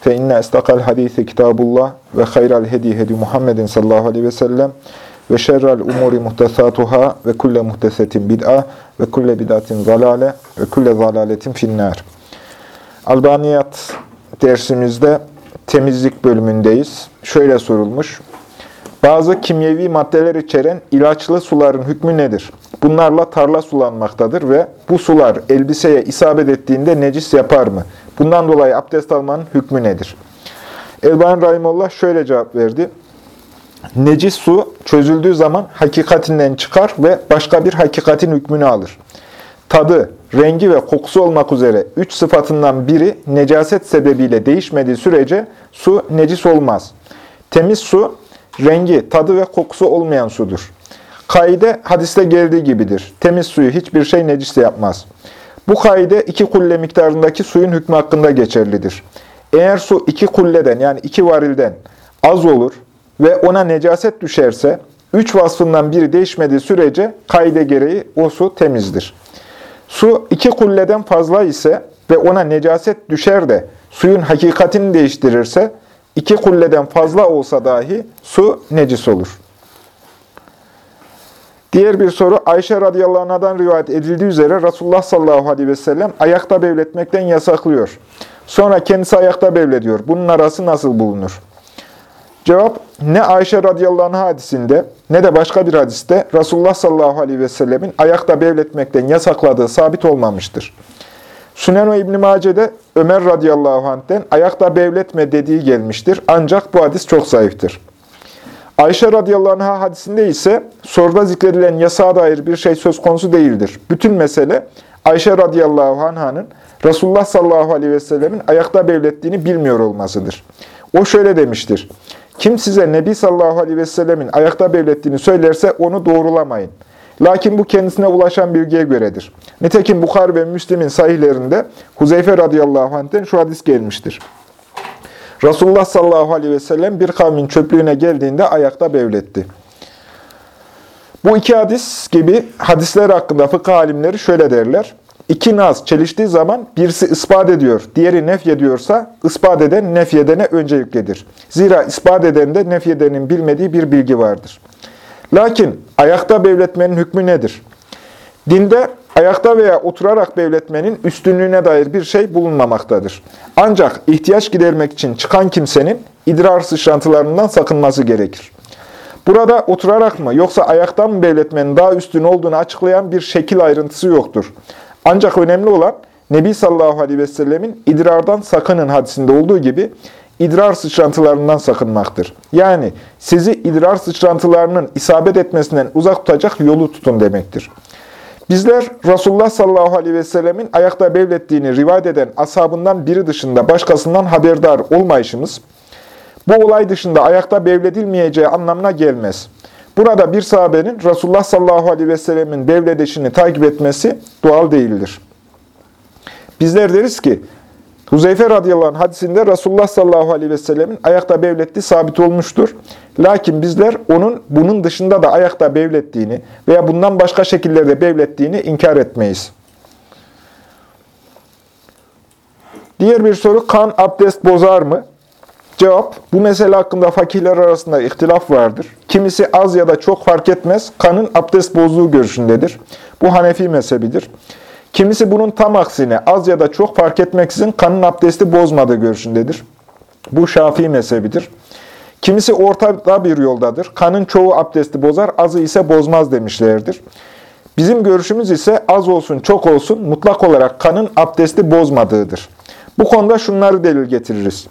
Fe inne estakal hadisi kitabullah ve hayral hedi hedi Muhammedin sallallahu aleyhi ve sellem ve şerrel umuri muhtesatuhâ ve kulle muhtesetin bid'a ve kulle bid'atin zalale ve kulle zalaletin finnâr. Albaniyat dersimizde temizlik bölümündeyiz. Şöyle sorulmuş. Bazı kimyevi maddeler içeren ilaçlı suların hükmü nedir? Bunlarla tarla sulanmaktadır ve bu sular elbiseye isabet ettiğinde necis yapar mı? Bundan dolayı abdest almanın hükmü nedir? Elban Rahimullah şöyle cevap verdi. Necis su çözüldüğü zaman hakikatinden çıkar ve başka bir hakikatin hükmünü alır. Tadı, rengi ve kokusu olmak üzere üç sıfatından biri necaset sebebiyle değişmediği sürece su necis olmaz. Temiz su, rengi, tadı ve kokusu olmayan sudur. Kaide hadiste geldiği gibidir. Temiz suyu hiçbir şey necis yapmaz. Bu kaide iki kulle miktarındaki suyun hükmü hakkında geçerlidir. Eğer su iki kulleden yani iki varilden az olur ve ona necaset düşerse, üç vasfından biri değişmediği sürece kaide gereği o su temizdir. Su iki kulleden fazla ise ve ona necaset düşer de suyun hakikatini değiştirirse, iki kulleden fazla olsa dahi su necis olur. Diğer bir soru, Ayşe radıyallahu anh'dan rivayet edildiği üzere Resulullah sallallahu aleyhi ve sellem ayakta bevletmekten yasaklıyor. Sonra kendisi ayakta bevlediyor. Bunun arası nasıl bulunur? Cevap, ne Ayşe radıyallahu anh hadisinde ne de başka bir hadiste Resulullah sallallahu aleyhi ve sellemin ayakta bevletmekten yasakladığı sabit olmamıştır. Sünen ve İbn-i Mace'de Ömer radıyallahu anh'ten ayakta bevletme dediği gelmiştir. Ancak bu hadis çok zayıftır. Ayşe radıyallahu anh hadisinde ise soruda zikredilen yasağa dair bir şey söz konusu değildir. Bütün mesele Ayşe radıyallahu anh'ın Resulullah sallallahu aleyhi ve sellemin ayakta bevlettiğini bilmiyor olmasıdır. O şöyle demiştir. Kim size Nebi sallallahu aleyhi ve sellemin ayakta bevlettiğini söylerse onu doğrulamayın. Lakin bu kendisine ulaşan bilgiye göredir. Nitekim Bukhar ve Müslim'in sahihlerinde Huzeyfe radıyallahu anh'ten şu hadis gelmiştir. Resulullah sallallahu aleyhi ve sellem bir kavmin çöplüğüne geldiğinde ayakta bevletti. Bu iki hadis gibi hadisler hakkında fıkıh alimleri şöyle derler. İki naz çeliştiği zaman birisi ispat ediyor, diğeri nef ediyorsa ispat eden nefyedene önceliklidir. Zira ispat edende nefyedenin bilmediği bir bilgi vardır. Lakin ayakta bevletmenin hükmü nedir? Dinde ayakta veya oturarak bevletmenin üstünlüğüne dair bir şey bulunmamaktadır. Ancak ihtiyaç gidermek için çıkan kimsenin idrar sıçrantılarından sakınması gerekir. Burada oturarak mı yoksa ayaktan mı bevletmenin daha üstün olduğunu açıklayan bir şekil ayrıntısı yoktur. Ancak önemli olan Nebi sallallahu aleyhi ve sellemin idrardan sakının hadisinde olduğu gibi idrar sıçrantılarından sakınmaktır. Yani sizi idrar sıçrantılarının isabet etmesinden uzak tutacak yolu tutun demektir. Bizler Resulullah sallallahu aleyhi ve sellemin ayakta bevlettiğini rivayet eden ashabından biri dışında başkasından haberdar olmayışımız, bu olay dışında ayakta bevledilmeyeceği anlamına gelmez. Burada bir sahabenin Resulullah sallallahu aleyhi ve sellemin bevledişini takip etmesi doğal değildir. Bizler deriz ki, Huzeyfe radıyallahu anh hadisinde Resulullah sallallahu aleyhi ve sellemin ayakta bevlettiği sabit olmuştur. Lakin bizler onun bunun dışında da ayakta bevlettiğini veya bundan başka şekillerde bevlettiğini inkar etmeyiz. Diğer bir soru, kan abdest bozar mı? Cevap, bu mesele hakkında fakirler arasında ihtilaf vardır. Kimisi az ya da çok fark etmez, kanın abdest bozduğu görüşündedir. Bu Hanefi mezhebidir. Kimisi bunun tam aksine az ya da çok fark etmeksizin kanın abdesti bozmadığı görüşündedir. Bu Şafii mezhebidir. Kimisi ortada bir yoldadır. Kanın çoğu abdesti bozar, azı ise bozmaz demişlerdir. Bizim görüşümüz ise az olsun, çok olsun mutlak olarak kanın abdesti bozmadığıdır. Bu konuda şunları delil getiririz.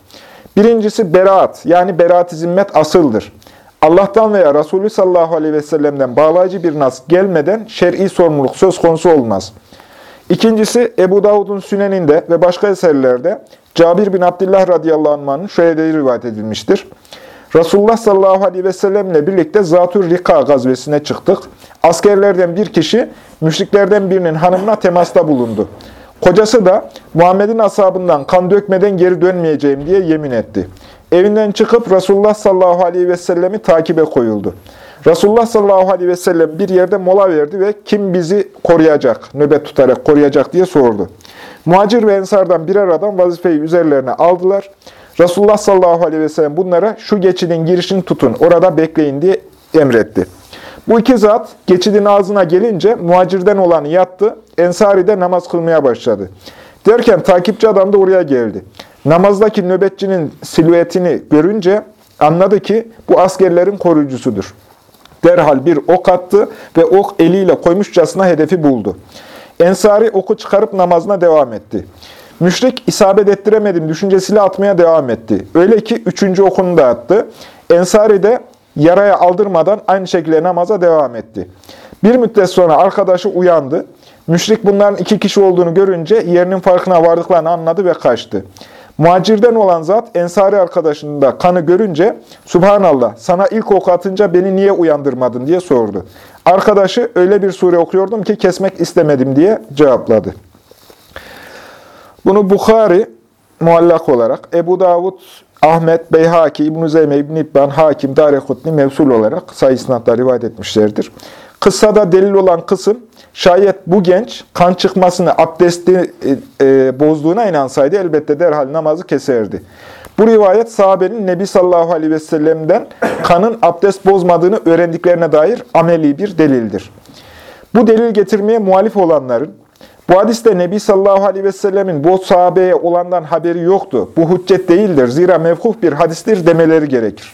Birincisi beraat, yani beraat-i zimmet asıldır. Allah'tan veya Resulü sallallahu aleyhi ve sellem'den bağlayıcı bir nas gelmeden şer'i sorumluluk söz konusu olmaz. İkincisi Ebu Davud'un Sünen'inde ve başka eserlerde Cabir bin Abdullah radıyallahu anh'ın şöyle rivayet edilmiştir. Resulullah sallallahu aleyhi ve sellemle birlikte Zatür Rika gazvesine çıktık. Askerlerden bir kişi müşriklerden birinin hanımına temasta bulundu. Kocası da Muhammed'in ashabından kan dökmeden geri dönmeyeceğim diye yemin etti. Evinden çıkıp Resulullah sallallahu aleyhi ve sellemi takibe koyuldu. Resulullah sallallahu aleyhi ve sellem bir yerde mola verdi ve kim bizi koruyacak, nöbet tutarak koruyacak diye sordu. Muhacir ve ensardan birer adam vazifeyi üzerlerine aldılar. Resulullah sallallahu aleyhi ve sellem bunlara şu geçidin girişini tutun, orada bekleyin diye emretti. Bu iki zat geçidin ağzına gelince muhacirden olanı yattı, ensari de namaz kılmaya başladı. Derken takipçi adam da oraya geldi. Namazdaki nöbetçinin silüetini görünce anladı ki bu askerlerin koruyucusudur. Derhal bir ok attı ve ok eliyle koymuşçasına hedefi buldu. Ensari oku çıkarıp namazına devam etti. Müşrik isabet ettiremedim düşüncesiyle atmaya devam etti. Öyle ki üçüncü okunu da attı. Ensari de yaraya aldırmadan aynı şekilde namaza devam etti. Bir müddet sonra arkadaşı uyandı. Müşrik bunların iki kişi olduğunu görünce yerinin farkına vardıklarını anladı ve kaçtı. Muhacirden olan zat Ensari arkadaşının da kanı görünce Subhanallah sana ilk ok atınca beni niye uyandırmadın diye sordu. Arkadaşı öyle bir sure okuyordum ki kesmek istemedim diye cevapladı. Bunu Bukhari muallak olarak Ebu Davud, Ahmet, Beyhaki, İbn-i Zeyme, İbn-i İbban, Hakim, Darekutni mevsul olarak sayısınatla rivayet etmişlerdir. Kıssada delil olan kısım, şayet bu genç kan çıkmasını abdesti e, e, bozduğuna inansaydı elbette derhal namazı keserdi. Bu rivayet sahabenin Nebi sallallahu aleyhi ve sellem'den kanın abdest bozmadığını öğrendiklerine dair ameli bir delildir. Bu delil getirmeye muhalif olanların, bu hadiste Nebi sallallahu aleyhi ve sellemin bu sahabeye olandan haberi yoktu. Bu hüccet değildir. Zira mevkuh bir hadistir demeleri gerekir.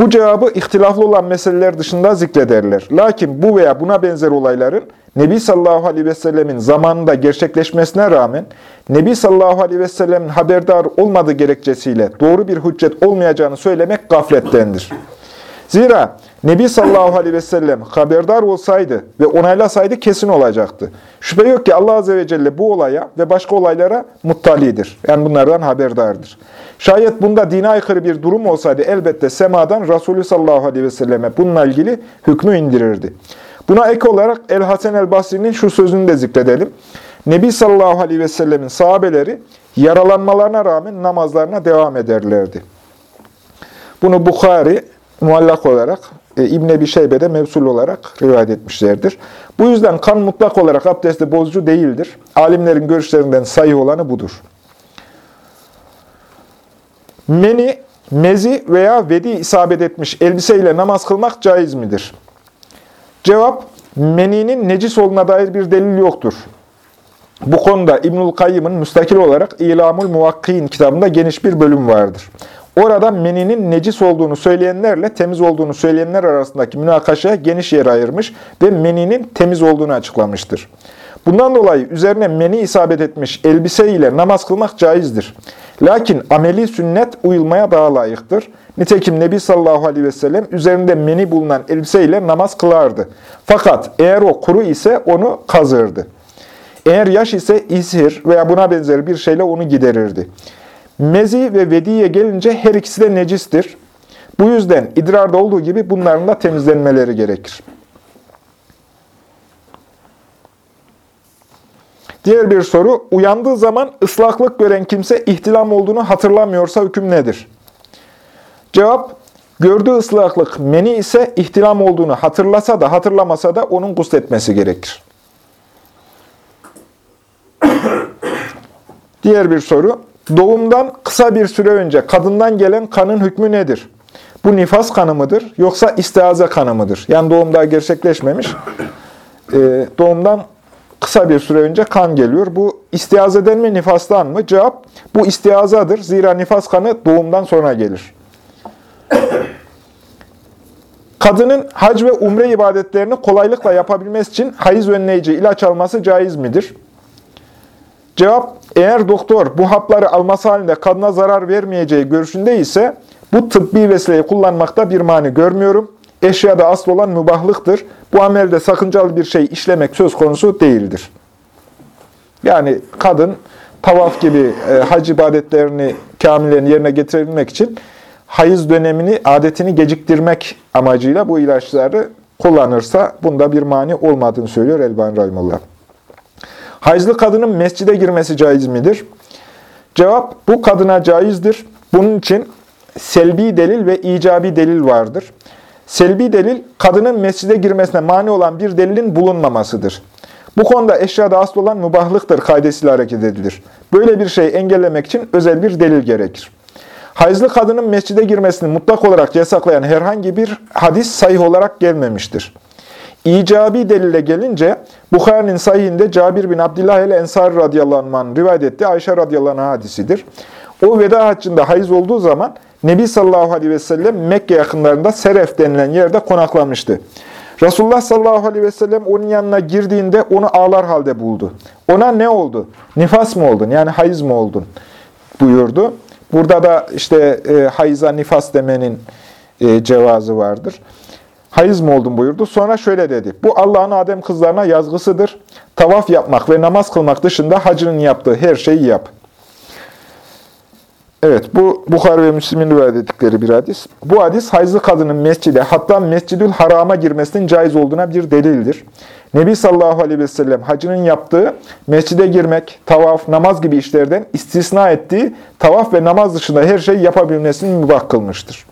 Bu cevabı ihtilaflı olan meseleler dışında zikrederler. Lakin bu veya buna benzer olayların Nebi sallallahu aleyhi ve sellemin zamanında gerçekleşmesine rağmen Nebi sallallahu aleyhi ve sellemin haberdar olmadığı gerekçesiyle doğru bir hüccet olmayacağını söylemek gaflettendir. Zira Nebi sallallahu aleyhi ve sellem haberdar olsaydı ve onaylasaydı kesin olacaktı. Şüphe yok ki Allah azze ve celle bu olaya ve başka olaylara muttalidir. Yani bunlardan haberdardır. Şayet bunda dine aykırı bir durum olsaydı elbette semadan Resulü sallallahu aleyhi ve selleme bununla ilgili hükmü indirirdi. Buna ek olarak El-Hasen el-Basri'nin şu sözünü de zikredelim. Nebi sallallahu aleyhi ve sellemin sahabeleri yaralanmalarına rağmen namazlarına devam ederlerdi. Bunu Bukhari muallak olarak e, İbn-i Şeybe'de mevsul olarak rivayet etmişlerdir. Bu yüzden kan mutlak olarak abdesti bozucu değildir. Alimlerin görüşlerinden sayı olanı budur. Meni, mezi veya vedi isabet etmiş elbiseyle namaz kılmak caiz midir? Cevap, meninin necis olduğuna dair bir delil yoktur. Bu konuda İbnül Kayyım'ın müstakil olarak İlamul Muvakkin kitabında geniş bir bölüm vardır. Orada meninin necis olduğunu söyleyenlerle temiz olduğunu söyleyenler arasındaki münakaşaya geniş yer ayırmış ve meninin temiz olduğunu açıklamıştır. Bundan dolayı üzerine meni isabet etmiş elbise ile namaz kılmak caizdir. Lakin ameli sünnet uyulmaya daha layıktır. Nitekim Nebi sallallahu aleyhi ve sellem üzerinde meni bulunan elbise ile namaz kılardı. Fakat eğer o kuru ise onu kazırdı. Eğer yaş ise izhir veya buna benzer bir şeyle onu giderirdi. Mezi ve vediye gelince her ikisi de necistir. Bu yüzden idrarda olduğu gibi bunların da temizlenmeleri gerekir. Diğer bir soru, uyandığı zaman ıslaklık gören kimse ihtilam olduğunu hatırlamıyorsa hüküm nedir? Cevap, gördüğü ıslaklık meni ise ihtilam olduğunu hatırlasa da hatırlamasa da onun gusletmesi gerekir. Diğer bir soru, Doğumdan kısa bir süre önce kadından gelen kanın hükmü nedir? Bu nifas kanı mıdır yoksa istiaze kanı mıdır? Yani doğum daha gerçekleşmemiş. Ee, doğumdan kısa bir süre önce kan geliyor. Bu istiazeden mi nifastan mı? Cevap bu istiazadır. Zira nifas kanı doğumdan sonra gelir. Kadının hac ve umre ibadetlerini kolaylıkla yapabilmesi için hayız önleyici ilaç alması caiz midir? Cevap, eğer doktor bu hapları alması halinde kadına zarar vermeyeceği görüşünde ise bu tıbbi vesileyi kullanmakta bir mani görmüyorum. Eşyada asıl olan mübahlıktır. Bu amelde sakıncalı bir şey işlemek söz konusu değildir. Yani kadın tavaf gibi e, hac ibadetlerini, kamilerini yerine getirebilmek için hayız dönemini, adetini geciktirmek amacıyla bu ilaçları kullanırsa bunda bir mani olmadığını söylüyor Elbani Rahimullah. Hayızlı kadının mescide girmesi caiz midir? Cevap, bu kadına caizdir. Bunun için selbi delil ve icabi delil vardır. Selbi delil, kadının mescide girmesine mani olan bir delilin bulunmamasıdır. Bu konuda eşyada asıl olan mübahlıktır kaidesiyle hareket edilir. Böyle bir şey engellemek için özel bir delil gerekir. Hayızlı kadının mescide girmesini mutlak olarak yasaklayan herhangi bir hadis sayı olarak gelmemiştir. İcabi delile gelince Bukhari'nin sayhinde Cabir bin Abdullah ile Ensar radıyallahu anh rivayet etti. Ayşe radıyallahu hadisidir. O veda haccında hayız olduğu zaman Nebi sallallahu aleyhi ve sellem Mekke yakınlarında Seref denilen yerde konaklamıştı. Resulullah sallallahu aleyhi ve sellem onun yanına girdiğinde onu ağlar halde buldu. Ona ne oldu? Nifas mı oldun? Yani hayız mı oldun? buyurdu. Burada da işte e, hayıza nifas demenin e, cevazı vardır. Hayız mı oldun buyurdu. Sonra şöyle dedi. Bu Allah'ın Adem kızlarına yazgısıdır. Tavaf yapmak ve namaz kılmak dışında hacının yaptığı her şeyi yap. Evet, bu Bukhari ve Müslim'in rivayet ettikleri bir hadis. Bu hadis, hayızlı kadının mescide, hatta mescidül harama girmesinin caiz olduğuna bir delildir. Nebi sallallahu aleyhi ve sellem hacının yaptığı mescide girmek, tavaf, namaz gibi işlerden istisna ettiği tavaf ve namaz dışında her şeyi yapabilmesini mübah kılmıştır.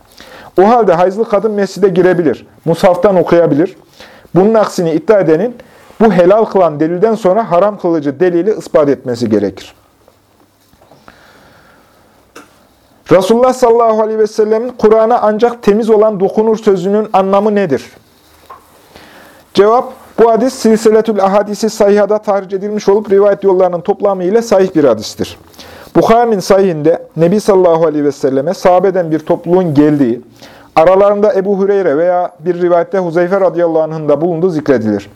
O halde hayızlı kadın mescide girebilir, musaftan okuyabilir. Bunun aksini iddia edenin bu helal kılan delilden sonra haram kılıcı delili ispat etmesi gerekir. Resulullah sallallahu aleyhi ve sellemin Kur'an'a ancak temiz olan dokunur sözünün anlamı nedir? Cevap, bu hadis silsiletül ahadisi sayhada tahric edilmiş olup rivayet yollarının toplamı ile sahih bir hadistir. Bukhari'nin sahihinde Nebi sallallahu aleyhi ve selleme sahabeden bir topluluğun geldiği, aralarında Ebu Hüreyre veya bir rivayette Huzeyfe radıyallahu anh'ın da bulunduğu zikredilir.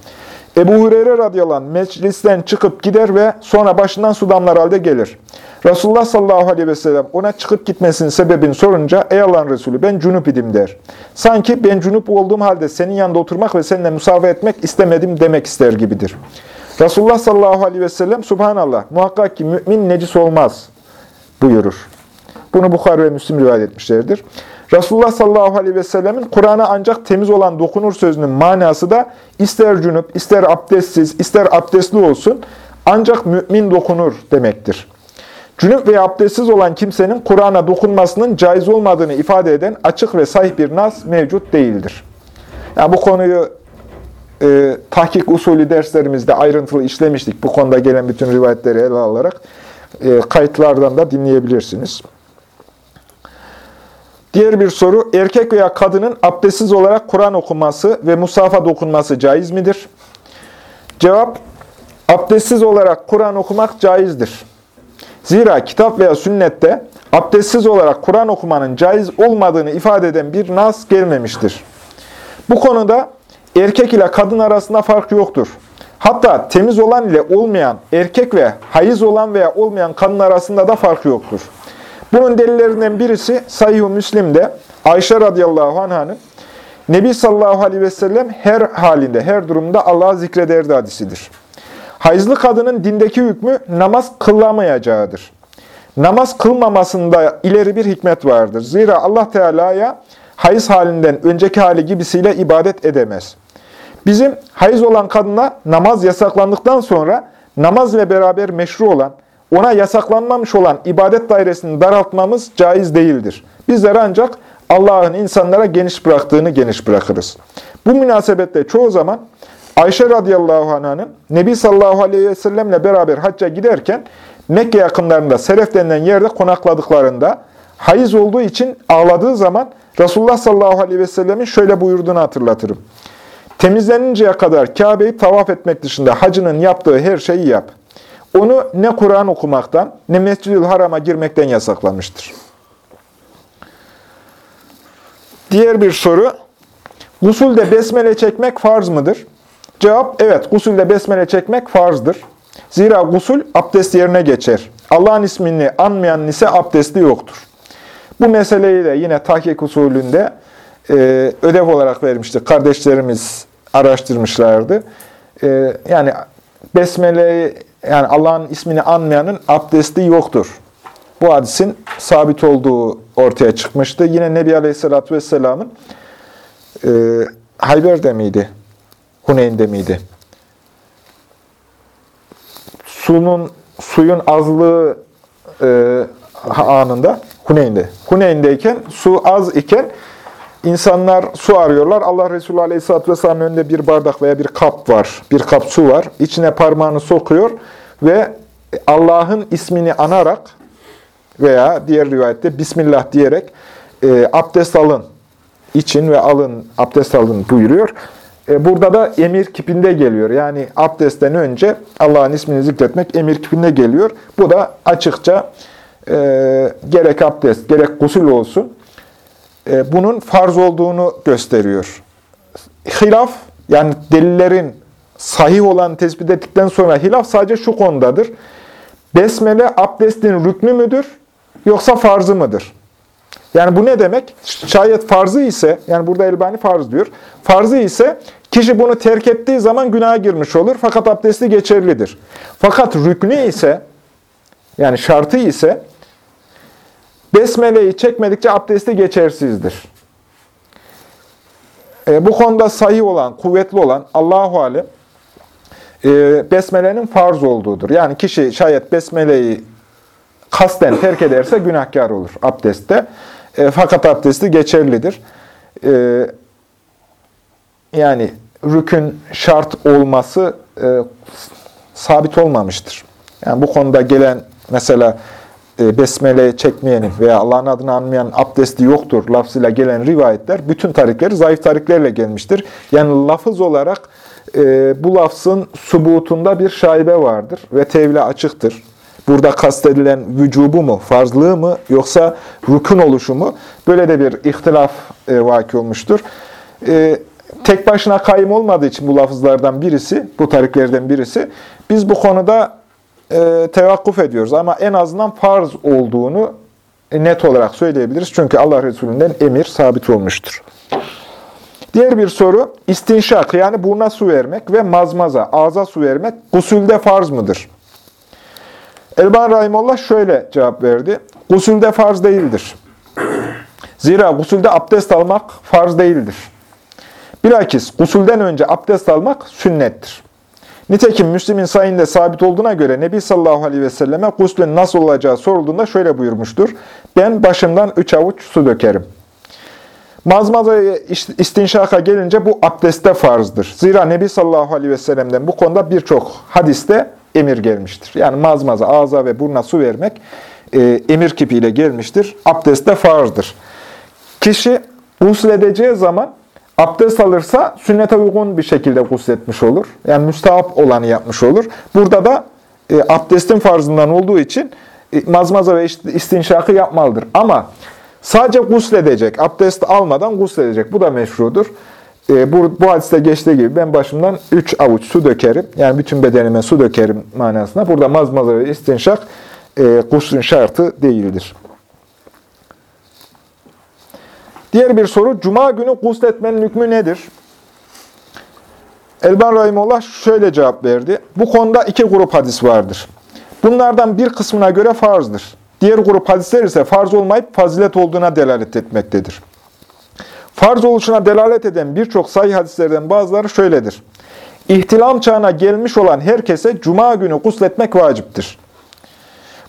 Ebu Hureyre radıyallahu anh meclisten çıkıp gider ve sonra başından su damlar halde gelir. Resulullah sallallahu aleyhi ve sellem ona çıkıp gitmesinin sebebini sorunca ey Allah'ın Resulü ben cunup idim der. Sanki ben cunup olduğum halde senin yanında oturmak ve seninle musafa etmek istemedim demek ister gibidir. Resulullah sallallahu aleyhi ve sellem subhanallah muhakkak ki mümin necis olmaz buyurur. Bunu Bukhari ve Müslim rivayet etmişlerdir. Resulullah sallallahu aleyhi ve sellemin Kur'an'a ancak temiz olan dokunur sözünün manası da ister cünüp, ister abdestsiz, ister abdestli olsun ancak mümin dokunur demektir. Cünüp veya abdestsiz olan kimsenin Kur'an'a dokunmasının caiz olmadığını ifade eden açık ve sahih bir nas mevcut değildir. Yani bu konuyu e, tahkik usulü derslerimizde ayrıntılı işlemiştik. Bu konuda gelen bütün rivayetleri ele alarak e, kayıtlardan da dinleyebilirsiniz. Diğer bir soru, erkek veya kadının abdestsiz olarak Kur'an okuması ve musafa dokunması caiz midir? Cevap, abdestsiz olarak Kur'an okumak caizdir. Zira kitap veya sünnette abdestsiz olarak Kur'an okumanın caiz olmadığını ifade eden bir nas gelmemiştir. Bu konuda erkek ile kadın arasında fark yoktur. Hatta temiz olan ile olmayan, erkek ve hayız olan veya olmayan kadın arasında da fark yoktur. Bunun delillerinden birisi Sahih-i Müslim'de Ayşe radıyallahu anh'ın Nebi sallallahu aleyhi ve sellem her halinde, her durumda Allah'ı zikrederdi hadisidir. Hayızlı kadının dindeki hükmü namaz kılamayacağıdır. Namaz kılmamasında ileri bir hikmet vardır. Zira Allah Teala'ya hayız halinden önceki hali gibisiyle ibadet edemez. Bizim hayız olan kadına namaz yasaklandıktan sonra namaz ile beraber meşru olan, ona yasaklanmamış olan ibadet dairesini daraltmamız caiz değildir. Bizler ancak Allah'ın insanlara geniş bıraktığını geniş bırakırız. Bu münasebetle çoğu zaman Ayşe radıyallahu anh'ın Nebi sallallahu aleyhi ve sellemle beraber hacca giderken Mekke yakınlarında Seref denilen yerde konakladıklarında hayız olduğu için ağladığı zaman Resulullah sallallahu aleyhi ve sellemin şöyle buyurduğunu hatırlatırım. Temizleninceye kadar Kabe'yi tavaf etmek dışında hacının yaptığı her şeyi yap. Onu ne Kur'an okumaktan ne Mescid-ül Haram'a girmekten yasaklamıştır. Diğer bir soru, Gusulde besmele çekmek farz mıdır? Cevap, evet, gusulde besmele çekmek farzdır. Zira gusul abdest yerine geçer. Allah'ın ismini anmayan ise abdesti yoktur. Bu meseleyi de yine tahkik usulünde e, ödev olarak vermişti. Kardeşlerimiz araştırmışlardı. E, yani besmeleyi yani Allah'ın ismini anmayanın abdesti yoktur. Bu hadisin sabit olduğu ortaya çıkmıştı. Yine Nebi Aleyhisselatü Vesselam'ın e, Hayber'de miydi? Huneyn'de miydi? Sunun, suyun azlığı e, anında Huneyn'de. Huneyn'deyken su az iken insanlar su arıyorlar. Allah Resulü Aleyhisselatü Vesselam'ın önünde bir bardak veya bir kap var. Bir kap su var. İçine parmağını sokuyor ve Allah'ın ismini anarak veya diğer rivayette Bismillah diyerek e, abdest alın için ve alın, abdest alın buyuruyor. E, burada da emir kipinde geliyor. Yani abdestten önce Allah'ın ismini zikretmek emir kipinde geliyor. Bu da açıkça e, gerek abdest, gerek gusül olsun e, bunun farz olduğunu gösteriyor. Hilaf, yani delillerin sahih olan tespit ettikten sonra hilaf sadece şu konudadır. Besmele abdestin rüknü müdür yoksa farzı mıdır? Yani bu ne demek? Şayet farzı ise, yani burada Elbani farz diyor. Farzı ise kişi bunu terk ettiği zaman günaha girmiş olur. Fakat abdesti geçerlidir. Fakat rüknü ise, yani şartı ise, Besmele'yi çekmedikçe abdesti geçersizdir. E, bu konuda sahih olan, kuvvetli olan Allahu Alem, e, Besmele'nin farz olduğudur. Yani kişi şayet Besmele'yi kasten terk ederse günahkar olur abdestte. E, fakat abdesti geçerlidir. E, yani rükün şart olması e, sabit olmamıştır. Yani bu konuda gelen mesela e, besmele çekmeyenin veya Allah'ın adını anmayan abdesti yoktur lafzıyla gelen rivayetler bütün tarikleri zayıf tariklerle gelmiştir. Yani lafız olarak e, bu lafzın subutunda bir şaibe vardır ve tevhile açıktır. Burada kastedilen vücubu mu, farzlığı mı yoksa rükün oluşu mu? Böyle de bir ihtilaf e, vaki olmuştur. E, tek başına kayım olmadığı için bu lafızlardan birisi, bu tariklerden birisi, biz bu konuda e, tevakkuf ediyoruz. Ama en azından farz olduğunu net olarak söyleyebiliriz. Çünkü Allah Resulü'nden emir sabit olmuştur. Diğer bir soru, istinşak yani buruna su vermek ve mazmaza, ağza su vermek gusülde farz mıdır? Elban Rahimullah şöyle cevap verdi. Gusülde farz değildir. Zira gusülde abdest almak farz değildir. Bilakis gusülden önce abdest almak sünnettir. Nitekim Müslim'in sayında sabit olduğuna göre Nebi sallallahu aleyhi ve selleme guslün nasıl olacağı sorulduğunda şöyle buyurmuştur. Ben başımdan üç avuç su dökerim. Mazmaza istinşaka gelince bu abdeste farzdır. Zira Nebi sallallahu aleyhi ve sellem'den bu konuda birçok hadiste emir gelmiştir. Yani mazmaza, ağza ve buruna su vermek e, emir kipiyle gelmiştir. Abdeste farzdır. Kişi gusledeceği zaman abdest alırsa sünnete uygun bir şekilde gusletmiş olur. Yani müstahap olanı yapmış olur. Burada da e, abdestin farzından olduğu için e, mazmaza ve istinşakı yapmalıdır. Ama sadece gusledecek, abdest almadan gusledecek. Bu da meşrudur. E, bu, bu hadiste geçtiği gibi ben başımdan üç avuç su dökerim. Yani bütün bedenime su dökerim manasında. Burada mazmaza ve istinşak e, guslün şartı değildir. Diğer bir soru, Cuma günü gusletmenin hükmü nedir? Elban Rahimullah şöyle cevap verdi. Bu konuda iki grup hadis vardır. Bunlardan bir kısmına göre farzdır. Diğer grup hadisler ise farz olmayıp fazilet olduğuna delalet etmektedir. Farz oluşuna delalet eden birçok sayı hadislerden bazıları şöyledir. İhtilam çağına gelmiş olan herkese cuma günü gusletmek vaciptir.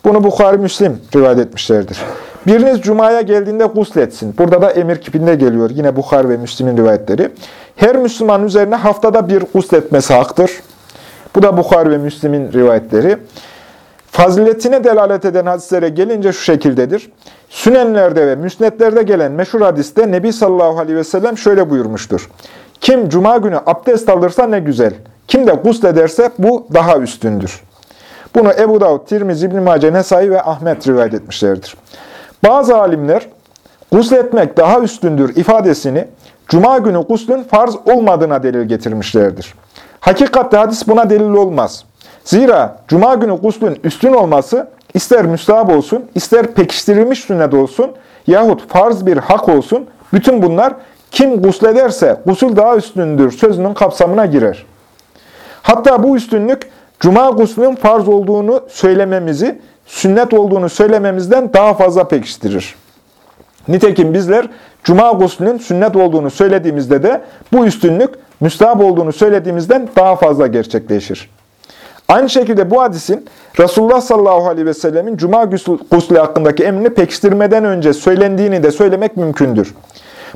Bunu Bukhari Müslim rivayet etmişlerdir. Biriniz Cuma'ya geldiğinde gusletsin. Burada da emir kipinde geliyor. Yine Bukhari ve Müslim'in rivayetleri. Her Müslüman üzerine haftada bir gusletmesi haktır. Bu da Bukhari ve Müslim'in rivayetleri. Faziletine delalet eden hadislere gelince şu şekildedir. Sünenlerde ve müsnetlerde gelen meşhur hadiste Nebi sallallahu aleyhi ve sellem şöyle buyurmuştur. Kim cuma günü abdest alırsa ne güzel. Kim de guslederse bu daha üstündür. Bunu Ebu Davud, Tirmizi, İbn-i Mace, Nesai ve Ahmet rivayet etmişlerdir. Bazı alimler gusletmek daha üstündür ifadesini Cuma günü guslün farz olmadığına delil getirmişlerdir. Hakikatte hadis buna delil olmaz. Zira Cuma günü guslün üstün olması ister müstahap olsun, ister pekiştirilmiş sünnet olsun yahut farz bir hak olsun, bütün bunlar kim guslederse gusul daha üstündür sözünün kapsamına girer. Hatta bu üstünlük Cuma guslünün farz olduğunu söylememizi, sünnet olduğunu söylememizden daha fazla pekiştirir. Nitekim bizler cuma guslünün sünnet olduğunu söylediğimizde de bu üstünlük müstahap olduğunu söylediğimizden daha fazla gerçekleşir. Aynı şekilde bu hadisin Resulullah sallallahu aleyhi ve sellemin cuma guslü hakkındaki emrini pekiştirmeden önce söylendiğini de söylemek mümkündür.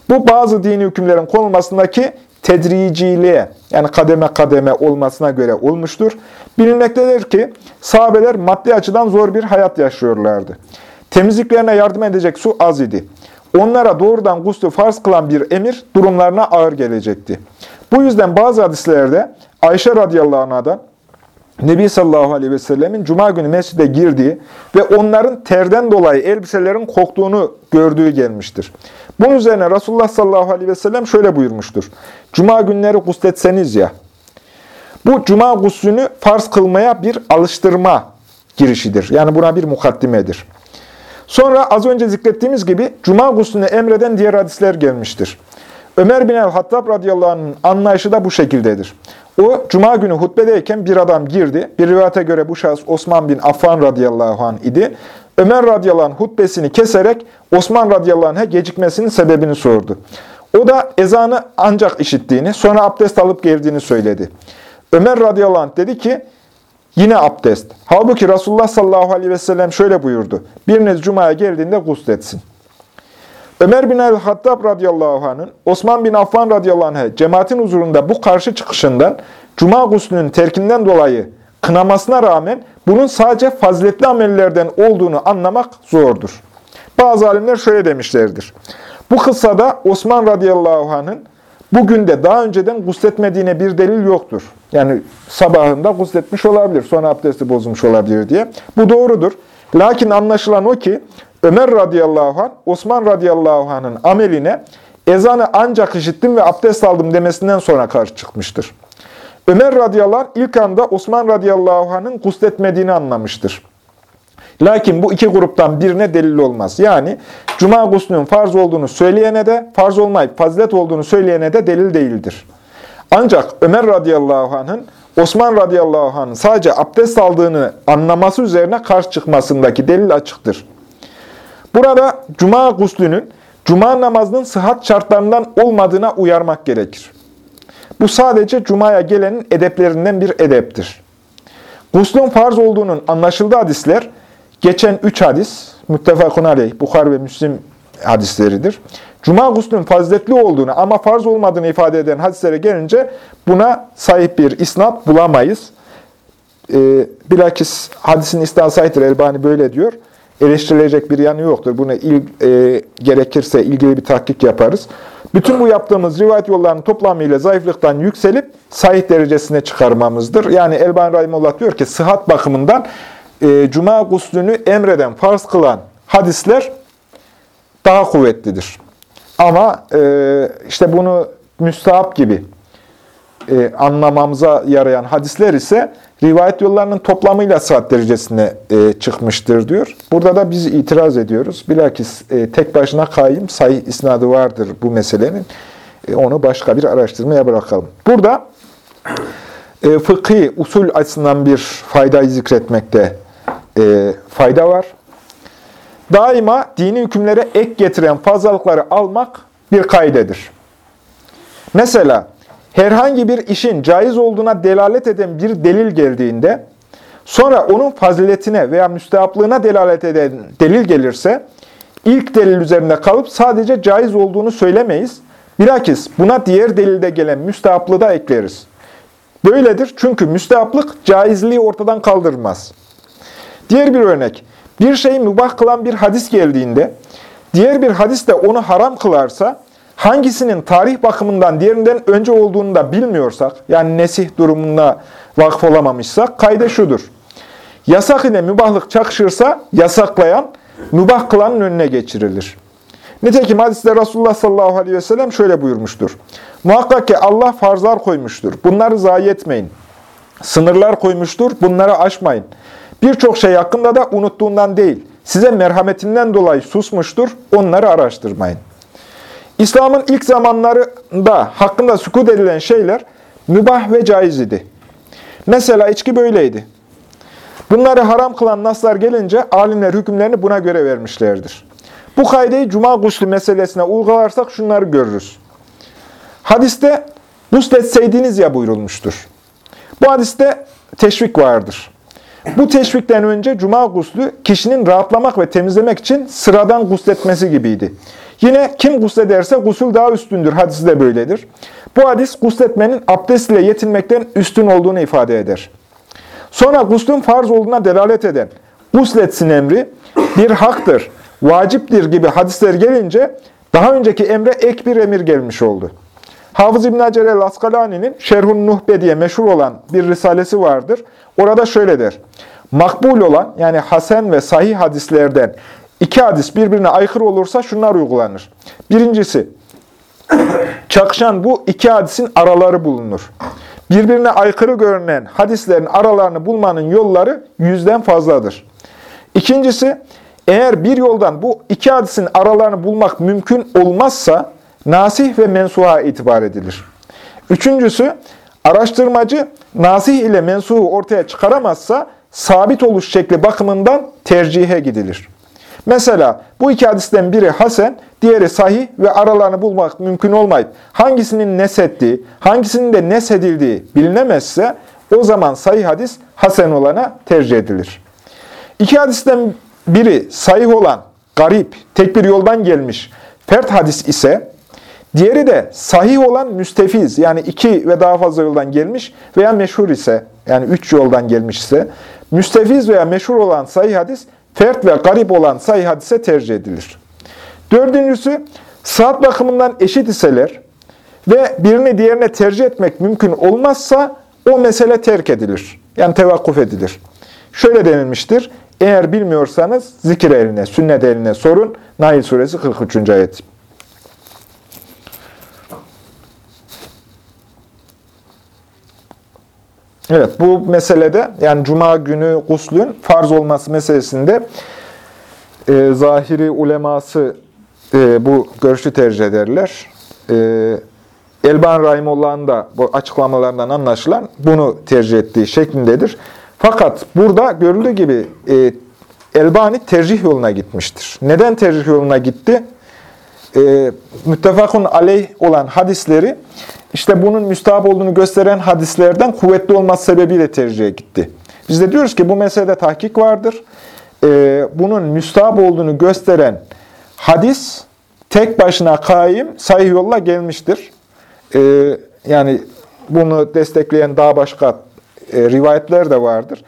Bu bazı dini hükümlerin konulmasındaki tedriciliğe yani kademe kademe olmasına göre olmuştur. Bilinmektedir ki sahabeler maddi açıdan zor bir hayat yaşıyorlardı. Temizliklerine yardım edecek su az idi. Onlara doğrudan guslü farz kılan bir emir durumlarına ağır gelecekti. Bu yüzden bazı hadislerde Ayşe radıyallahu anh'dan Nebi sallallahu aleyhi ve sellemin cuma günü mescide girdiği ve onların terden dolayı elbiselerin koktuğunu gördüğü gelmiştir. Bunun üzerine Resulullah sallallahu aleyhi ve sellem şöyle buyurmuştur. Cuma günleri gusletseniz ya. Bu cuma guslünü farz kılmaya bir alıştırma girişidir. Yani buna bir mukaddimedir. Sonra az önce zikrettiğimiz gibi cuma guslünü emreden diğer hadisler gelmiştir. Ömer bin el-Hattab radıyallahu anh'ın anlayışı da bu şekildedir. O, cuma günü hutbedeyken bir adam girdi. Bir rivayete göre bu şahıs Osman bin Affan radıyallahu anh idi. Ömer radıyallahu anh hutbesini keserek Osman radıyallahu anh'a gecikmesinin sebebini sordu. O da ezanı ancak işittiğini, sonra abdest alıp geldiğini söyledi. Ömer radıyallahu anh dedi ki, yine abdest. Halbuki Resulullah sallallahu aleyhi ve sellem şöyle buyurdu. Biriniz cumaya geldiğinde gusletsin. Ömer bin el-Hattab radıyallahu anh'ın Osman bin Affan radıyallahu anh'a cemaatin huzurunda bu karşı çıkışından cuma guslünün terkinden dolayı kınamasına rağmen bunun sadece faziletli amellerden olduğunu anlamak zordur. Bazı alimler şöyle demişlerdir. Bu kıssada Osman radıyallahu anh'ın bugün de daha önceden gusletmediğine bir delil yoktur. Yani sabahında gusletmiş olabilir, sonra abdesti bozmuş olabilir diye. Bu doğrudur. Lakin anlaşılan o ki Ömer radıyallahu anh, Osman radıyallahu anh'ın ameline ezanı ancak işittim ve abdest aldım demesinden sonra karşı çıkmıştır. Ömer radıyallahu anh ilk anda Osman radıyallahu anh'ın gusletmediğini anlamıştır. Lakin bu iki gruptan birine delil olmaz. Yani cuma guslünün farz olduğunu söyleyene de, farz olmayıp fazilet olduğunu söyleyene de delil değildir. Ancak Ömer radıyallahu anh'ın Osman radıyallahu anh'ın sadece abdest aldığını anlaması üzerine karşı çıkmasındaki delil açıktır. Burada cuma guslünün cuma namazının sıhhat şartlarından olmadığına uyarmak gerekir. Bu sadece cumaya gelenin edeplerinden bir edeptir. Guslün farz olduğunun anlaşıldığı hadisler, geçen üç hadis, müttefakun aleyh, Bukhar ve Müslim hadisleridir. Cuma guslünün faziletli olduğunu ama farz olmadığını ifade eden hadislere gelince buna sahip bir isnat bulamayız. E, bilakis hadisin isnat sahiptir, Elbani böyle diyor eleştirilecek bir yanı yoktur. Bunu il, e, gerekirse ilgili bir tahkik yaparız. Bütün bu yaptığımız rivayet yollarının toplamıyla zayıflıktan yükselip sahih derecesine çıkarmamızdır. Yani Elban Rahimullah diyor ki sıhhat bakımından e, cuma guslünü emreden, farz kılan hadisler daha kuvvetlidir. Ama e, işte bunu müstahap gibi e, anlamamıza yarayan hadisler ise rivayet yollarının toplamıyla saat derecesine e, çıkmıştır diyor. Burada da biz itiraz ediyoruz. Bilakis e, tek başına kayyım sayı isnadı vardır bu meselenin. E, onu başka bir araştırmaya bırakalım. Burada e, fıkhi usul açısından bir faydayı zikretmekte e, fayda var. Daima dini hükümlere ek getiren fazlalıkları almak bir kaidedir. Mesela herhangi bir işin caiz olduğuna delalet eden bir delil geldiğinde, sonra onun faziletine veya müstehaplığına delalet eden delil gelirse, ilk delil üzerinde kalıp sadece caiz olduğunu söylemeyiz. Bilakis buna diğer delilde gelen müstehaplığı da ekleriz. Böyledir çünkü müstehaplık caizliği ortadan kaldırmaz. Diğer bir örnek, bir şeyi mübah kılan bir hadis geldiğinde, diğer bir hadis de onu haram kılarsa, hangisinin tarih bakımından diğerinden önce olduğunu da bilmiyorsak, yani nesih durumunda vakıf olamamışsak, kayda şudur. Yasak ile mübahlık çakışırsa yasaklayan, mübah kılanın önüne geçirilir. Nitekim hadiste Resulullah sallallahu aleyhi ve sellem şöyle buyurmuştur. Muhakkak ki Allah farzlar koymuştur. Bunları zayi etmeyin. Sınırlar koymuştur. Bunları aşmayın. Birçok şey hakkında da unuttuğundan değil, size merhametinden dolayı susmuştur. Onları araştırmayın. İslam'ın ilk zamanlarında hakkında sükut edilen şeyler mübah ve caiz idi. Mesela içki böyleydi. Bunları haram kılan naslar gelince alimler hükümlerini buna göre vermişlerdir. Bu kaydeyi cuma guslü meselesine uygularsak şunları görürüz. Hadiste gusletseydiniz ya buyurulmuştur. Bu hadiste teşvik vardır. Bu teşvikten önce cuma guslü kişinin rahatlamak ve temizlemek için sıradan gusletmesi gibiydi. Yine kim guslederse gusül daha üstündür hadisi de böyledir. Bu hadis gusletmenin abdest ile yetinmekten üstün olduğunu ifade eder. Sonra guslün farz olduğuna delalet eden gusletsin emri bir haktır, vaciptir gibi hadisler gelince daha önceki emre ek bir emir gelmiş oldu. Hafız İbn Hacer el-Askalani'nin Şerhun Nuhbe diye meşhur olan bir risalesi vardır. Orada şöyle der. Makbul olan yani hasen ve sahih hadislerden iki hadis birbirine aykırı olursa şunlar uygulanır. Birincisi, çakışan bu iki hadisin araları bulunur. Birbirine aykırı görünen hadislerin aralarını bulmanın yolları yüzden fazladır. İkincisi, eğer bir yoldan bu iki hadisin aralarını bulmak mümkün olmazsa, nasih ve mensuha itibar edilir. Üçüncüsü, araştırmacı nasih ile mensuhu ortaya çıkaramazsa, sabit oluş şekli bakımından tercihe gidilir. Mesela bu iki hadisten biri hasen, diğeri sahih ve aralarını bulmak mümkün olmayıp hangisinin nesettiği, hangisinin de nesedildiği bilinemezse o zaman sahih hadis hasen olana tercih edilir. İki hadisten biri sahih olan, garip, tek bir yoldan gelmiş fert hadis ise diğeri de sahih olan müstefiz yani iki ve daha fazla yoldan gelmiş veya meşhur ise yani üç yoldan gelmiş ise müstefiz veya meşhur olan sahih hadis fert ve garip olan sayı hadise tercih edilir. Dördüncüsü, saat bakımından eşit iseler ve birini diğerine tercih etmek mümkün olmazsa o mesele terk edilir. Yani tevakkuf edilir. Şöyle denilmiştir, eğer bilmiyorsanız zikir eline, sünnet eline sorun. Nail suresi 43. ayet. Evet, bu meselede yani cuma günü guslün farz olması meselesinde e, zahiri uleması e, bu görüşü tercih ederler. E, Elban Rahimullah'ın da bu açıklamalarından anlaşılan bunu tercih ettiği şeklindedir. Fakat burada görüldüğü gibi e, Elbani tercih yoluna gitmiştir. Neden tercih yoluna gitti? E, müttefakun aleyh olan hadisleri işte bunun müstahap olduğunu gösteren hadislerden kuvvetli olması sebebiyle tercihe gitti. Biz de diyoruz ki bu meselede tahkik vardır. Ee, bunun müstahap olduğunu gösteren hadis tek başına kaim, sahih yolla gelmiştir. Ee, yani bunu destekleyen daha başka e, rivayetler de vardır.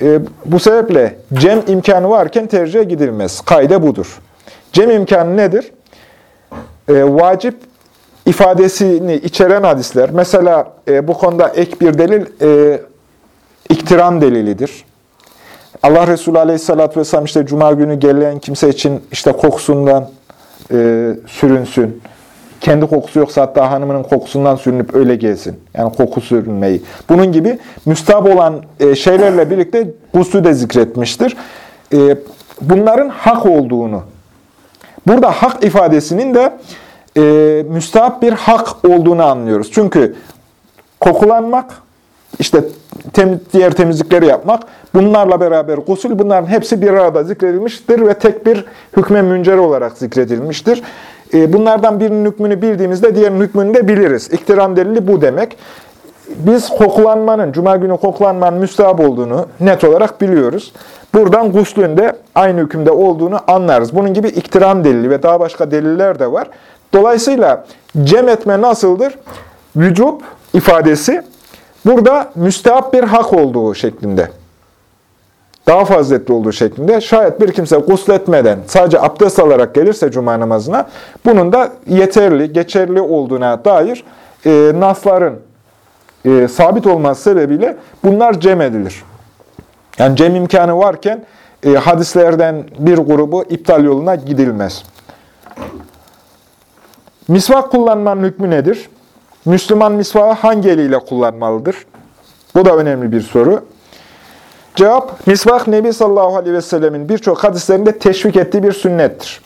E, bu sebeple cem imkanı varken tercihe gidilmez. Kaide budur. Cem imkanı nedir? E, vacip ifadesini içeren hadisler, mesela e, bu konuda ek bir delil e, iktiram delilidir. Allah Resulü Aleyhisselatü Vesselam işte Cuma günü gelen kimse için işte kokusundan e, sürünsün. Kendi kokusu yoksa hatta hanımının kokusundan sürünüp öyle gelsin. Yani koku sürünmeyi. Bunun gibi müstahap olan e, şeylerle birlikte guslü de zikretmiştir. E, bunların hak olduğunu. Burada hak ifadesinin de e, müstahap bir hak olduğunu anlıyoruz. Çünkü kokulanmak, işte tem, diğer temizlikleri yapmak, bunlarla beraber gusül, bunların hepsi bir arada zikredilmiştir ve tek bir hükme müncer olarak zikredilmiştir. E, bunlardan birinin hükmünü bildiğimizde diğerinin hükmünü de biliriz. İktiram delili bu demek. Biz kokulanmanın, cuma günü kokulanmanın müstahap olduğunu net olarak biliyoruz. Buradan guslün de aynı hükümde olduğunu anlarız. Bunun gibi iktiram delili ve daha başka deliller de var. Dolayısıyla cem etme nasıldır? Vücub ifadesi burada müstehap bir hak olduğu şeklinde. Daha faziletli olduğu şeklinde. Şayet bir kimse gusletmeden sadece abdest alarak gelirse cuma namazına bunun da yeterli, geçerli olduğuna dair e, nasların e, sabit olması sebebiyle bunlar cem edilir. Yani cem imkanı varken e, hadislerden bir grubu iptal yoluna gidilmez. Misvak kullanmanın hükmü nedir? Müslüman misvağı hangi eliyle kullanmalıdır? Bu da önemli bir soru. Cevap, misvak Nebi sallallahu aleyhi ve sellemin birçok hadislerinde teşvik ettiği bir sünnettir.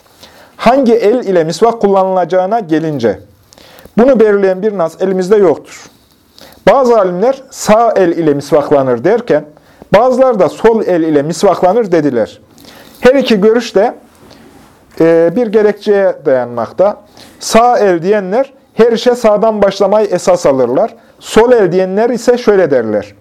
Hangi el ile misvak kullanılacağına gelince, bunu belirleyen bir nas elimizde yoktur. Bazı alimler sağ el ile misvaklanır derken, bazıları da sol el ile misvaklanır dediler. Her iki görüş de e, bir gerekçeye dayanmakta. Sağ el diyenler her işe sağdan başlamayı esas alırlar. Sol el diyenler ise şöyle derler.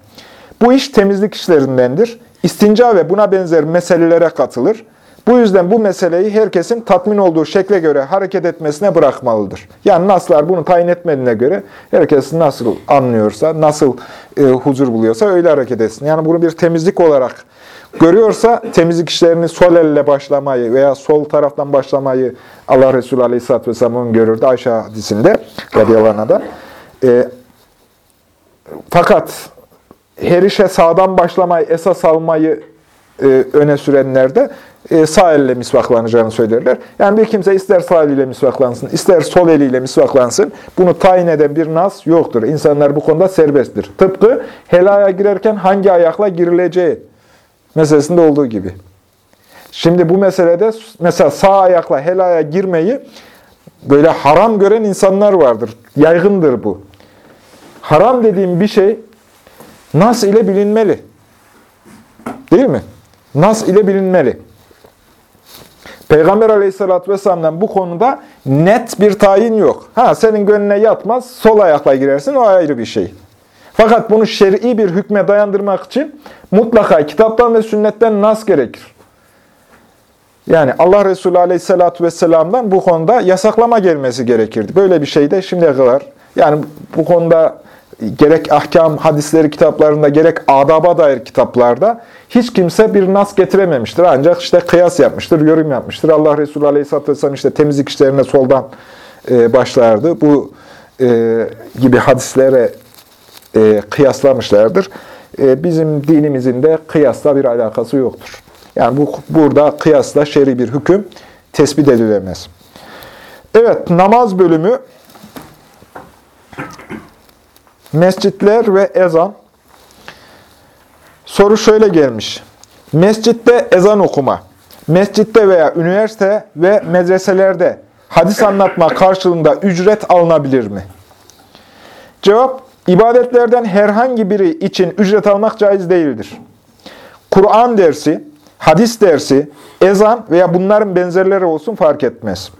Bu iş temizlik işlerindendir. İstinca ve buna benzer meselelere katılır. Bu yüzden bu meseleyi herkesin tatmin olduğu şekle göre hareket etmesine bırakmalıdır. Yani naslar bunu tayin etmediğine göre herkes nasıl anlıyorsa, nasıl e, huzur buluyorsa öyle hareket etsin. Yani bunu bir temizlik olarak görüyorsa temizlik işlerini sol elle başlamayı veya sol taraftan başlamayı Allah Resulü Aleyhisselatü Vesselam'ın görürdü Ayşe hadisinde radıyallahu da. E, fakat her işe sağdan başlamayı, esas almayı e, öne sürenler de e, sağ elle misvaklanacağını söylerler. Yani bir kimse ister sağ eliyle misvaklansın, ister sol eliyle misvaklansın. Bunu tayin eden bir nas yoktur. İnsanlar bu konuda serbesttir. Tıpkı helaya girerken hangi ayakla girileceği meselesinde olduğu gibi. Şimdi bu meselede mesela sağ ayakla helaya girmeyi böyle haram gören insanlar vardır. Yaygındır bu. Haram dediğim bir şey nas ile bilinmeli. Değil mi? Nas ile bilinmeli. Peygamber aleyhissalatü vesselam'dan bu konuda net bir tayin yok. Ha senin gönlüne yatmaz, sol ayakla girersin o ayrı bir şey. Fakat bunu şer'i bir hükme dayandırmak için mutlaka kitaptan ve sünnetten nas gerekir. Yani Allah Resulü Aleyhisselatü Vesselam'dan bu konuda yasaklama gelmesi gerekirdi. Böyle bir şey de şimdiye kadar, yani bu konuda gerek ahkam hadisleri kitaplarında, gerek adaba dair kitaplarda hiç kimse bir nas getirememiştir. Ancak işte kıyas yapmıştır, yorum yapmıştır. Allah Resulü Aleyhisselatü Vesselam işte temizlik işlerine soldan e, başlardı. Bu e, gibi hadislere e, kıyaslamışlardır. E, bizim dinimizin de kıyasla bir alakası yoktur. Yani bu burada kıyasla şer'i bir hüküm tespit edilemez. Evet, namaz bölümü mescitler ve ezan. Soru şöyle gelmiş. Mescitte ezan okuma, mescitte veya üniversite ve medreselerde hadis anlatma karşılığında ücret alınabilir mi? Cevap, ibadetlerden herhangi biri için ücret almak caiz değildir. Kur'an dersi, hadis dersi, ezan veya bunların benzerleri olsun fark etmez.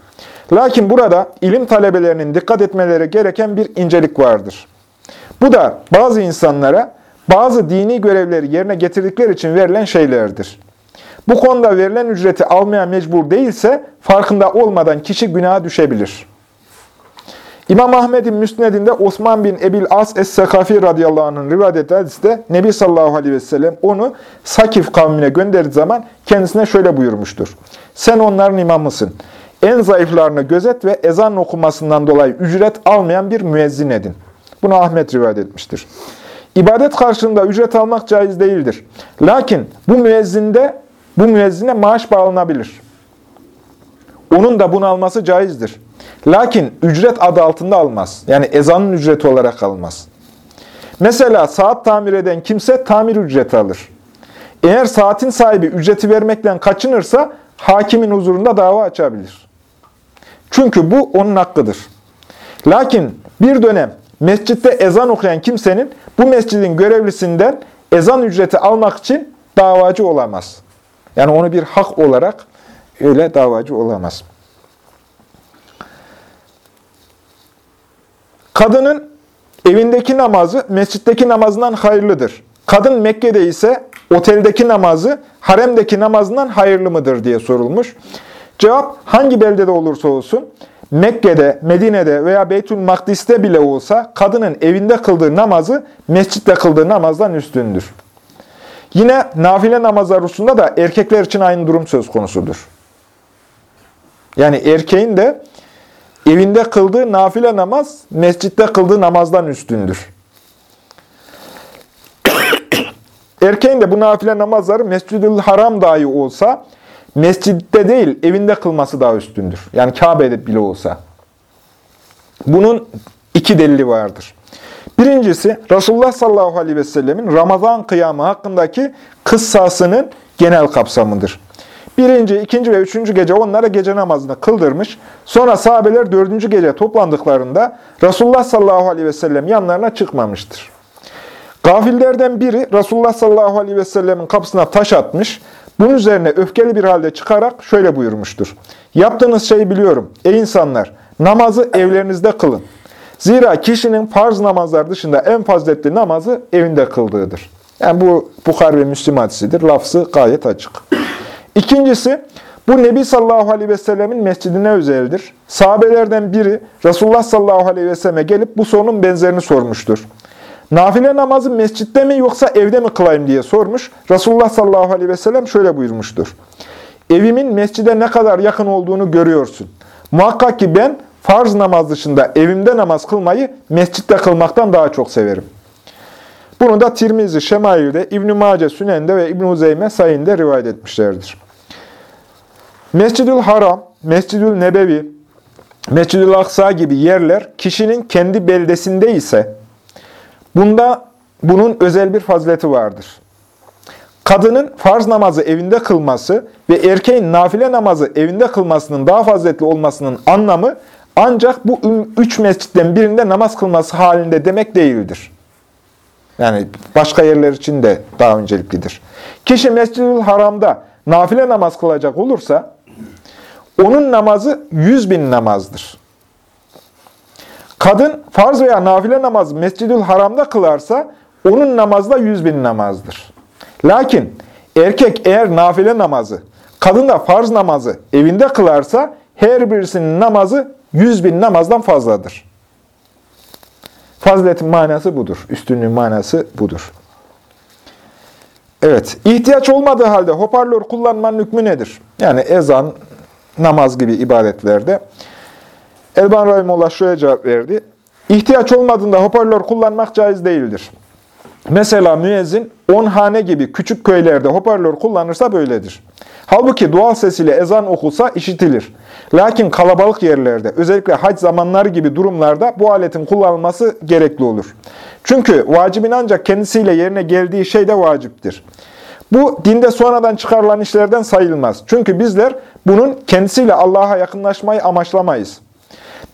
Lakin burada ilim talebelerinin dikkat etmeleri gereken bir incelik vardır. Bu da bazı insanlara bazı dini görevleri yerine getirdikleri için verilen şeylerdir. Bu konuda verilen ücreti almaya mecbur değilse farkında olmadan kişi günaha düşebilir. İmam Ahmet'in müsnedinde Osman bin Ebil As Es-Sekafi radıyallahu anh'ın rivayet ettiği hadiste Nebi sallallahu aleyhi ve sellem onu Sakif kavmine gönderdiği zaman kendisine şöyle buyurmuştur. Sen onların imamısın. En zayıflarını gözet ve ezan okumasından dolayı ücret almayan bir müezzin edin. Bunu Ahmet rivayet etmiştir. İbadet karşılığında ücret almak caiz değildir. Lakin bu müezzinde bu müezzine maaş bağlanabilir. Onun da bunu alması caizdir. Lakin ücret adı altında almaz. Yani ezanın ücreti olarak almaz. Mesela saat tamir eden kimse tamir ücreti alır. Eğer saatin sahibi ücreti vermekten kaçınırsa hakimin huzurunda dava açabilir. Çünkü bu onun hakkıdır. Lakin bir dönem mescitte ezan okuyan kimsenin bu mescidin görevlisinden ezan ücreti almak için davacı olamaz. Yani onu bir hak olarak öyle davacı olamaz. Kadının evindeki namazı mescitteki namazından hayırlıdır. Kadın Mekke'de ise oteldeki namazı haremdeki namazından hayırlı mıdır diye sorulmuş. Cevap hangi beldede olursa olsun Mekke'de, Medine'de veya Beytül Makdis'te bile olsa kadının evinde kıldığı namazı mescitte kıldığı namazdan üstündür. Yine nafile namazlar hususunda da erkekler için aynı durum söz konusudur. Yani erkeğin de evinde kıldığı nafile namaz mescitte kıldığı namazdan üstündür. Erkeğin de bu nafile namazları Mescid-ül Haram dahi olsa mescitte değil evinde kılması daha üstündür. Yani Kabe'de bile olsa. Bunun iki delili vardır. Birincisi Resulullah sallallahu aleyhi ve sellemin Ramazan kıyamı hakkındaki kıssasının genel kapsamıdır. Birinci, ikinci ve üçüncü gece onlara gece namazını kıldırmış. Sonra sahabeler dördüncü gece toplandıklarında Resulullah sallallahu aleyhi ve sellem yanlarına çıkmamıştır. Gafillerden biri Resulullah sallallahu aleyhi ve sellemin kapısına taş atmış. Bunun üzerine öfkeli bir halde çıkarak şöyle buyurmuştur. Yaptığınız şeyi biliyorum. Ey insanlar! Namazı evlerinizde kılın. Zira kişinin farz namazlar dışında en faziletli namazı evinde kıldığıdır. Yani bu Bukhar ve Müslim hadisidir. Lafzı gayet açık. İkincisi, bu Nebi sallallahu aleyhi ve sellemin mescidine özeldir. Sahabelerden biri Resulullah sallallahu aleyhi ve selleme gelip bu sorunun benzerini sormuştur. Nafile namazı mescitte mi yoksa evde mi kılayım diye sormuş. Resulullah sallallahu aleyhi ve sellem şöyle buyurmuştur. Evimin mescide ne kadar yakın olduğunu görüyorsun. Muhakkak ki ben farz namaz dışında evimde namaz kılmayı mescitte kılmaktan daha çok severim. Bunu da Tirmizi, Şemail'de, İbn-i Mace, Sünen'de ve İbn-i Uzeyme sayında rivayet etmişlerdir. Mescidül Haram, Mescidül Nebevi, Mescidül Aksa gibi yerler kişinin kendi beldesinde ise bunda bunun özel bir fazileti vardır. Kadının farz namazı evinde kılması ve erkeğin nafile namazı evinde kılmasının daha faziletli olmasının anlamı ancak bu üç mescitten birinde namaz kılması halinde demek değildir. Yani başka yerler için de daha önceliklidir. Kişi Mescid-ül Haram'da nafile namaz kılacak olursa, onun namazı yüz bin namazdır. Kadın farz veya nafile namazı Mescid-ül Haram'da kılarsa, onun namazı da yüz bin namazdır. Lakin erkek eğer nafile namazı, kadın da farz namazı evinde kılarsa, her birisinin namazı yüz bin namazdan fazladır. Faziletin manası budur. Üstünlüğün manası budur. Evet, ihtiyaç olmadığı halde hoparlör kullanmanın hükmü nedir? Yani ezan, namaz gibi ibadetlerde. Elban Rahimullah şöyle cevap verdi. İhtiyaç olmadığında hoparlör kullanmak caiz değildir. Mesela müezzin 10 hane gibi küçük köylerde hoparlör kullanırsa böyledir. Halbuki doğal sesiyle ezan okulsa işitilir. Lakin kalabalık yerlerde, özellikle hac zamanları gibi durumlarda bu aletin kullanılması gerekli olur. Çünkü vacibin ancak kendisiyle yerine geldiği şey de vaciptir. Bu dinde sonradan çıkarılan işlerden sayılmaz. Çünkü bizler bunun kendisiyle Allah'a yakınlaşmayı amaçlamayız.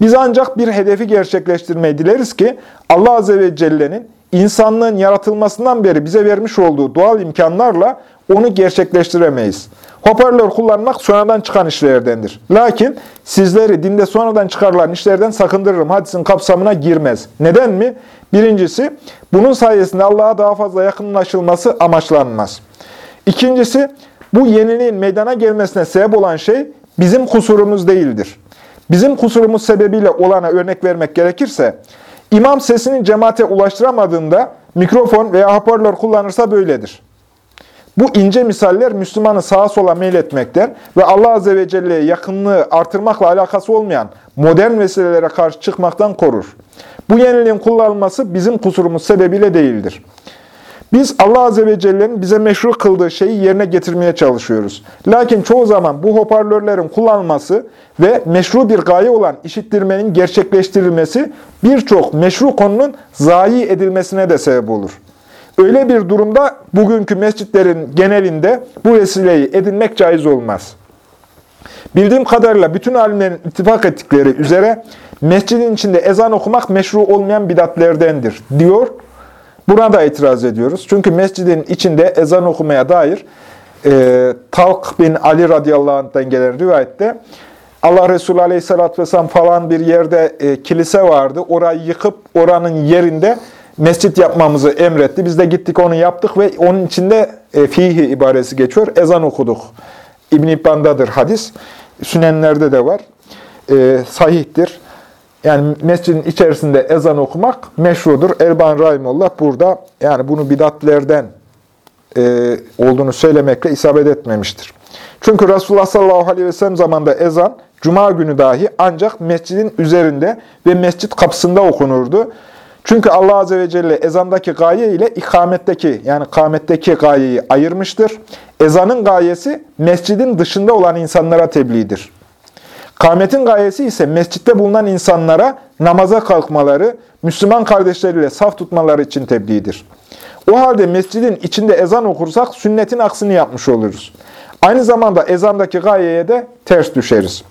Biz ancak bir hedefi gerçekleştirmeyi dileriz ki Allah Azze ve Celle'nin insanlığın yaratılmasından beri bize vermiş olduğu doğal imkanlarla onu gerçekleştiremeyiz. Hoparlör kullanmak sonradan çıkan işlerdendir. Lakin sizleri dinde sonradan çıkarılan işlerden sakındırırım. Hadisin kapsamına girmez. Neden mi? Birincisi, bunun sayesinde Allah'a daha fazla yakınlaşılması amaçlanmaz. İkincisi, bu yeniliğin meydana gelmesine sebep olan şey bizim kusurumuz değildir. Bizim kusurumuz sebebiyle olana örnek vermek gerekirse, imam sesini cemaate ulaştıramadığında mikrofon veya hoparlör kullanırsa böyledir. Bu ince misaller Müslümanı sağa sola meyletmekten ve Allah Azze ve Celle'ye yakınlığı artırmakla alakası olmayan modern meselelere karşı çıkmaktan korur. Bu yeniliğin kullanılması bizim kusurumuz sebebiyle değildir. Biz Allah Azze ve Celle'nin bize meşru kıldığı şeyi yerine getirmeye çalışıyoruz. Lakin çoğu zaman bu hoparlörlerin kullanılması ve meşru bir gaye olan işittirmenin gerçekleştirilmesi birçok meşru konunun zayi edilmesine de sebep olur. Öyle bir durumda bugünkü mescitlerin genelinde bu vesileyi edinmek caiz olmaz. Bildiğim kadarıyla bütün alimlerin ittifak ettikleri üzere mescidin içinde ezan okumak meşru olmayan bidatlerdendir diyor. Buna da itiraz ediyoruz. Çünkü mescidin içinde ezan okumaya dair e, Talk bin Ali radıyallahu anh'tan gelen rivayette Allah Resulü aleyhissalatü vesselam falan bir yerde e, kilise vardı. Orayı yıkıp oranın yerinde mescit yapmamızı emretti. Biz de gittik onu yaptık ve onun içinde e, fihi ibaresi geçiyor. Ezan okuduk. İbn İbban'dadır hadis. Sünenlerde de var. E, sahihtir. Yani mescidin içerisinde ezan okumak meşrudur. Elban Rahimullah burada yani bunu bidatlerden e, olduğunu söylemekle isabet etmemiştir. Çünkü Resulullah sallallahu aleyhi ve sellem zamanında ezan Cuma günü dahi ancak mescidin üzerinde ve mescit kapısında okunurdu. Çünkü Allah Azze ve Celle ezandaki gaye ile ikametteki yani kametteki gayeyi ayırmıştır. Ezanın gayesi mescidin dışında olan insanlara tebliğdir. Kametin gayesi ise mescitte bulunan insanlara namaza kalkmaları, Müslüman kardeşleriyle saf tutmaları için tebliğdir. O halde mescidin içinde ezan okursak sünnetin aksini yapmış oluruz. Aynı zamanda ezandaki gayeye de ters düşeriz.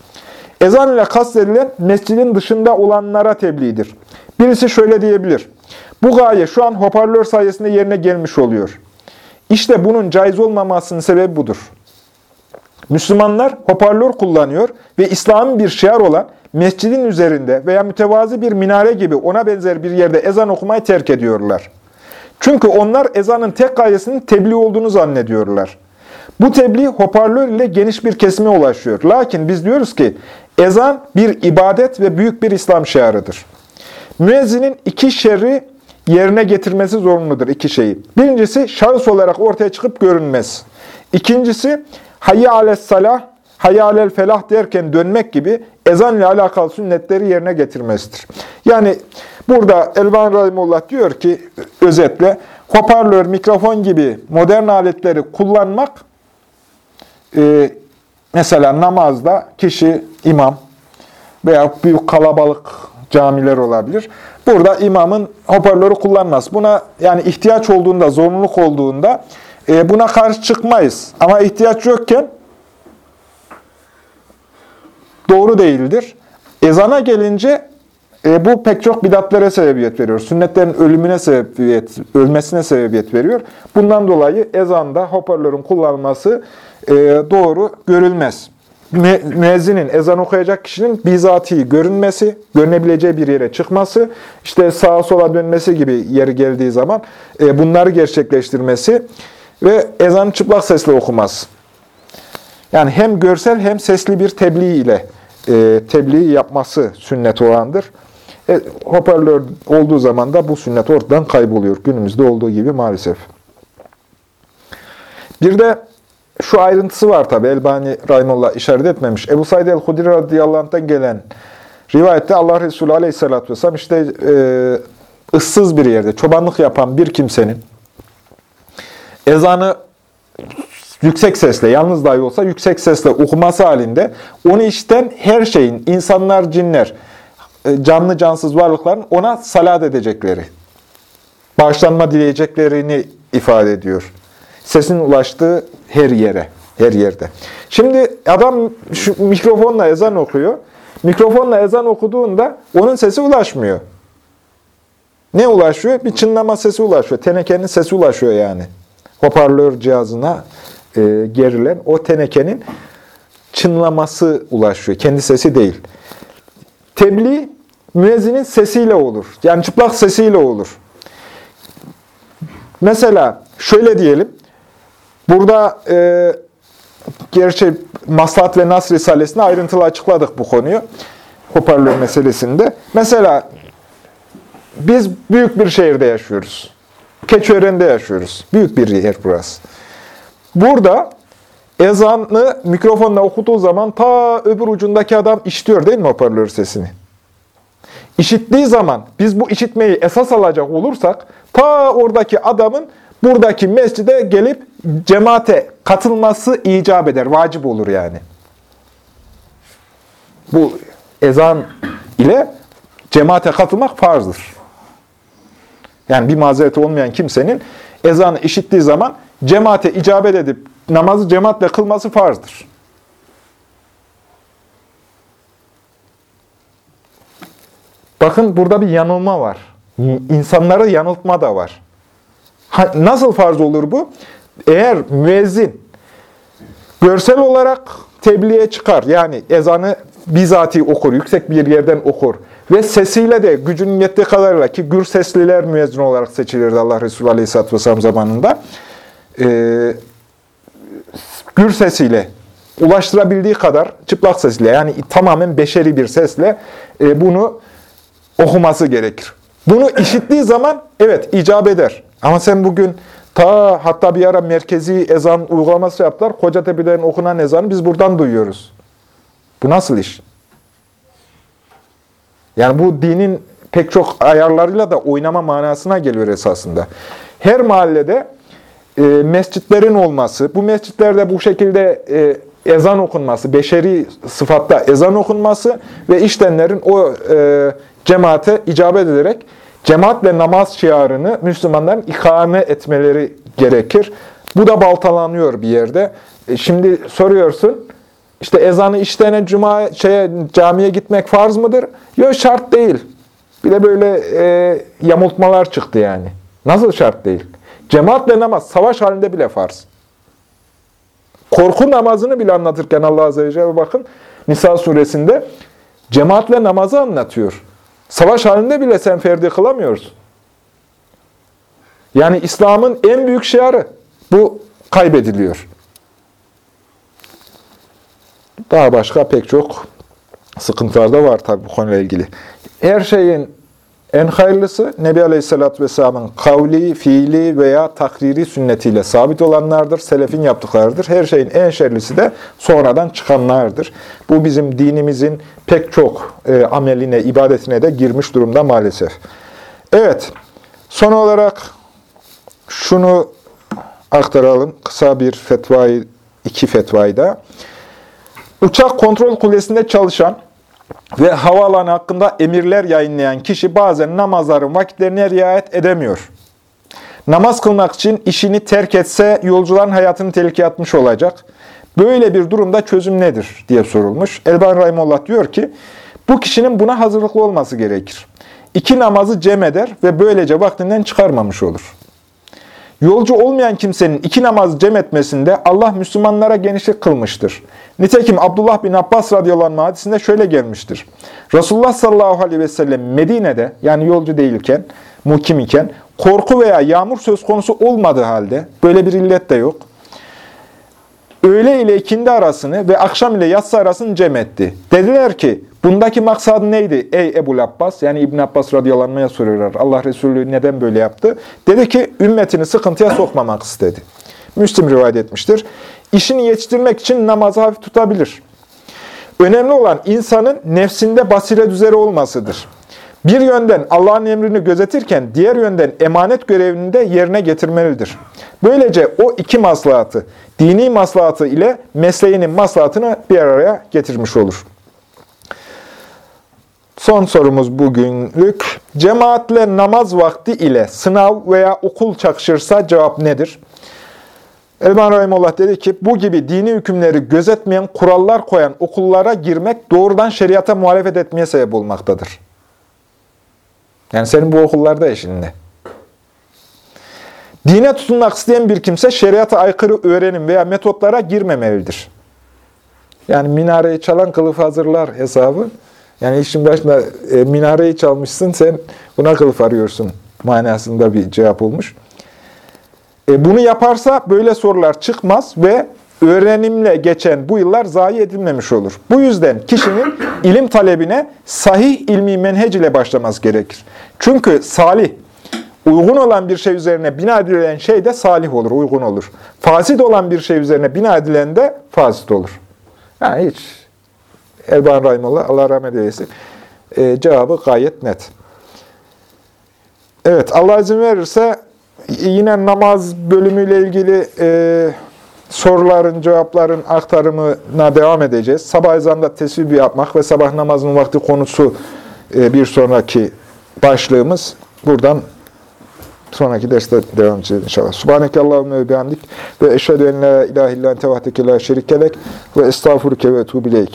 Ezan ile kastedilen mescidin dışında olanlara tebliğdir. Birisi şöyle diyebilir. Bu gaye şu an hoparlör sayesinde yerine gelmiş oluyor. İşte bunun caiz olmamasının sebebi budur. Müslümanlar hoparlör kullanıyor ve İslam'ın bir şiar olan mescidin üzerinde veya mütevazi bir minare gibi ona benzer bir yerde ezan okumayı terk ediyorlar. Çünkü onlar ezanın tek gayesinin tebliğ olduğunu zannediyorlar. Bu tebliğ hoparlör ile geniş bir kesime ulaşıyor. Lakin biz diyoruz ki ezan bir ibadet ve büyük bir İslam şiarıdır. Müezzinin iki şerri yerine getirmesi zorunludur iki şeyi. Birincisi şahıs olarak ortaya çıkıp görünmez. İkincisi hayy ales salah, hayy alel felah derken dönmek gibi ezan ile alakalı sünnetleri yerine getirmesidir. Yani burada Elvan Rahimullah diyor ki özetle hoparlör, mikrofon gibi modern aletleri kullanmak e, mesela namazda kişi imam veya büyük kalabalık camiler olabilir. Burada imamın hoparlörü kullanmaz. Buna yani ihtiyaç olduğunda, zorunluluk olduğunda e, buna karşı çıkmayız. Ama ihtiyaç yokken doğru değildir. Ezana gelince e, bu pek çok bidatlere sebebiyet veriyor. Sünnetlerin ölümüne sebebiyet, ölmesine sebebiyet veriyor. Bundan dolayı ezanda hoparlörün kullanılması e, doğru görülmez. Mü müezzinin, ezan okuyacak kişinin bizatihi görünmesi, görünebileceği bir yere çıkması, işte sağa sola dönmesi gibi yeri geldiği zaman e, bunları gerçekleştirmesi ve ezan çıplak sesle okuması. Yani hem görsel hem sesli bir tebliğ ile e, tebliğ yapması sünnet olandır. E, hoparlör olduğu zaman da bu sünnet ortadan kayboluyor. Günümüzde olduğu gibi maalesef. Bir de şu ayrıntısı var tabi. Elbani Rahimullah işaret etmemiş. Ebu Said el-Hudri radıyallahu anh'tan gelen rivayette Allah Resulü aleyhissalatü vesselam işte e, ıssız bir yerde çobanlık yapan bir kimsenin ezanı yüksek sesle, yalnız dahi olsa yüksek sesle okuması halinde onu işten her şeyin, insanlar, cinler, e, canlı cansız varlıkların ona salat edecekleri, bağışlanma dileyeceklerini ifade ediyor. Sesin ulaştığı her yere, her yerde. Şimdi adam şu mikrofonla ezan okuyor. Mikrofonla ezan okuduğunda onun sesi ulaşmıyor. Ne ulaşıyor? Bir çınlama sesi ulaşıyor. Tenekenin sesi ulaşıyor yani. Hoparlör cihazına e, gerilen o tenekenin çınlaması ulaşıyor. Kendi sesi değil. Tebliğ müezzinin sesiyle olur. Yani çıplak sesiyle olur. Mesela şöyle diyelim. Burada e, gerçi Maslahat ve Nas Risalesi'nde ayrıntılı açıkladık bu konuyu. Hoparlör meselesinde. Mesela biz büyük bir şehirde yaşıyoruz. Keçiören'de yaşıyoruz. Büyük bir yer burası. Burada ezanı mikrofonla okuduğu zaman ta öbür ucundaki adam işitiyor değil mi hoparlör sesini? İşittiği zaman biz bu işitmeyi esas alacak olursak ta oradaki adamın buradaki mescide gelip cemaate katılması icap eder, vacip olur yani. Bu ezan ile cemaate katılmak farzdır. Yani bir mazereti olmayan kimsenin ezanı işittiği zaman cemaate icabet edip namazı cemaatle kılması farzdır. Bakın burada bir yanılma var. İnsanları yanıltma da var. nasıl farz olur bu? Eğer müezzin görsel olarak tebliğe çıkar, yani ezanı bizati okur, yüksek bir yerden okur ve sesiyle de gücünün yettiği kadarıyla ki gür sesliler müezzin olarak seçilirdi Allah Resulü Aleyhisselatü Vesselam zamanında e, gür sesiyle ulaştırabildiği kadar çıplak sesle yani tamamen beşeri bir sesle e, bunu okuması gerekir. Bunu işittiği zaman evet icap eder. Ama sen bugün ta hatta bir ara merkezi ezan uygulaması yaptılar. Kocatepe'den okunan ezanı biz buradan duyuyoruz. Bu nasıl iş? Yani bu dinin pek çok ayarlarıyla da oynama manasına geliyor esasında. Her mahallede e, mescitlerin olması, bu mescitlerde bu şekilde e, ezan okunması, beşeri sıfatta ezan okunması ve iştenlerin o e, cemaate icabet ederek cemaatle namaz şiarını Müslümanların ikame etmeleri gerekir. Bu da baltalanıyor bir yerde. E, şimdi soruyorsun, işte ezanı işlene cuma şeye, camiye gitmek farz mıdır? Yok şart değil. Bir de böyle e, yamultmalar çıktı yani. Nasıl şart değil? Cemaatle namaz savaş halinde bile farz. Korku namazını bile anlatırken Allah Azze ve Celle bakın Nisa suresinde cemaatle namazı anlatıyor. Savaş halinde bile sen ferdi kılamıyorsun. Yani İslam'ın en büyük şiarı bu kaybediliyor. Daha başka pek çok sıkıntılar da var tabi bu konuyla ilgili. Her şeyin en hayırlısı Nebi Aleyhisselatü Vesselam'ın kavli, fiili veya takriri sünnetiyle sabit olanlardır. Selefin yaptıklarıdır. Her şeyin en şerlisi de sonradan çıkanlardır. Bu bizim dinimizin pek çok e, ameline, ibadetine de girmiş durumda maalesef. Evet, son olarak şunu aktaralım. Kısa bir fetvayı, iki fetvayı da. Uçak kontrol kulesinde çalışan ve havaalanı hakkında emirler yayınlayan kişi bazen namazların vakitlerine riayet edemiyor. Namaz kılmak için işini terk etse yolcuların hayatını tehlikeye atmış olacak. Böyle bir durumda çözüm nedir diye sorulmuş. Elban Rahimullah diyor ki, bu kişinin buna hazırlıklı olması gerekir. İki namazı cem eder ve böylece vaktinden çıkarmamış olur. Yolcu olmayan kimsenin iki namaz cem etmesinde Allah Müslümanlara genişlik kılmıştır. Nitekim Abdullah bin Abbas radıyallahu hadisinde şöyle gelmiştir. Resulullah sallallahu aleyhi ve sellem Medine'de yani yolcu değilken, mukim iken korku veya yağmur söz konusu olmadığı halde böyle bir illet de yok. Öğle ile ikindi arasını ve akşam ile yatsı arasını cem etti. Dediler ki bundaki maksadı neydi ey Ebu Abbas? Yani İbn Abbas radıyallahu anh'a soruyorlar. Allah Resulü neden böyle yaptı? Dedi ki ümmetini sıkıntıya sokmamak istedi. Müslim rivayet etmiştir. İşini yetiştirmek için namazı hafif tutabilir. Önemli olan insanın nefsinde basiret üzere olmasıdır. Bir yönden Allah'ın emrini gözetirken diğer yönden emanet görevini de yerine getirmelidir. Böylece o iki maslahatı, dini maslahatı ile mesleğinin maslahatını bir araya getirmiş olur. Son sorumuz bugünlük. Cemaatle namaz vakti ile sınav veya okul çakışırsa cevap nedir? Elban Rahimullah dedi ki, bu gibi dini hükümleri gözetmeyen kurallar koyan okullara girmek doğrudan şeriata muhalefet etmeye sebep olmaktadır. Yani senin bu okullarda işin ne? Dine tutunmak isteyen bir kimse şeriata aykırı öğrenim veya metotlara girmemelidir. Yani minareyi çalan kılıf hazırlar hesabı. Yani işin başında e, minareyi çalmışsın, sen buna kılıf arıyorsun manasında bir cevap olmuş. E, bunu yaparsa böyle sorular çıkmaz ve öğrenimle geçen bu yıllar zayi edilmemiş olur. Bu yüzden kişinin ilim talebine sahih ilmi menhec ile başlaması gerekir. Çünkü salih, uygun olan bir şey üzerine bina edilen şey de salih olur, uygun olur. Fasit olan bir şey üzerine bina edilen de fasit olur. Yani hiç Elban Rahimullah, Allah rahmet eylesin. E, cevabı gayet net. Evet, Allah izin verirse yine namaz bölümüyle ilgili e, soruların, cevapların aktarımına devam edeceğiz. Sabah ezanında tesbih yapmak ve sabah namazının vakti konusu e, bir sonraki başlığımız. Buradan sonraki derste devam edeceğiz inşallah. Subhaneke Allahümme ve bihamdik ve eşhedü en la ilahe illan tevahdeke la şerikelek ve estağfurüke ve etubileyk.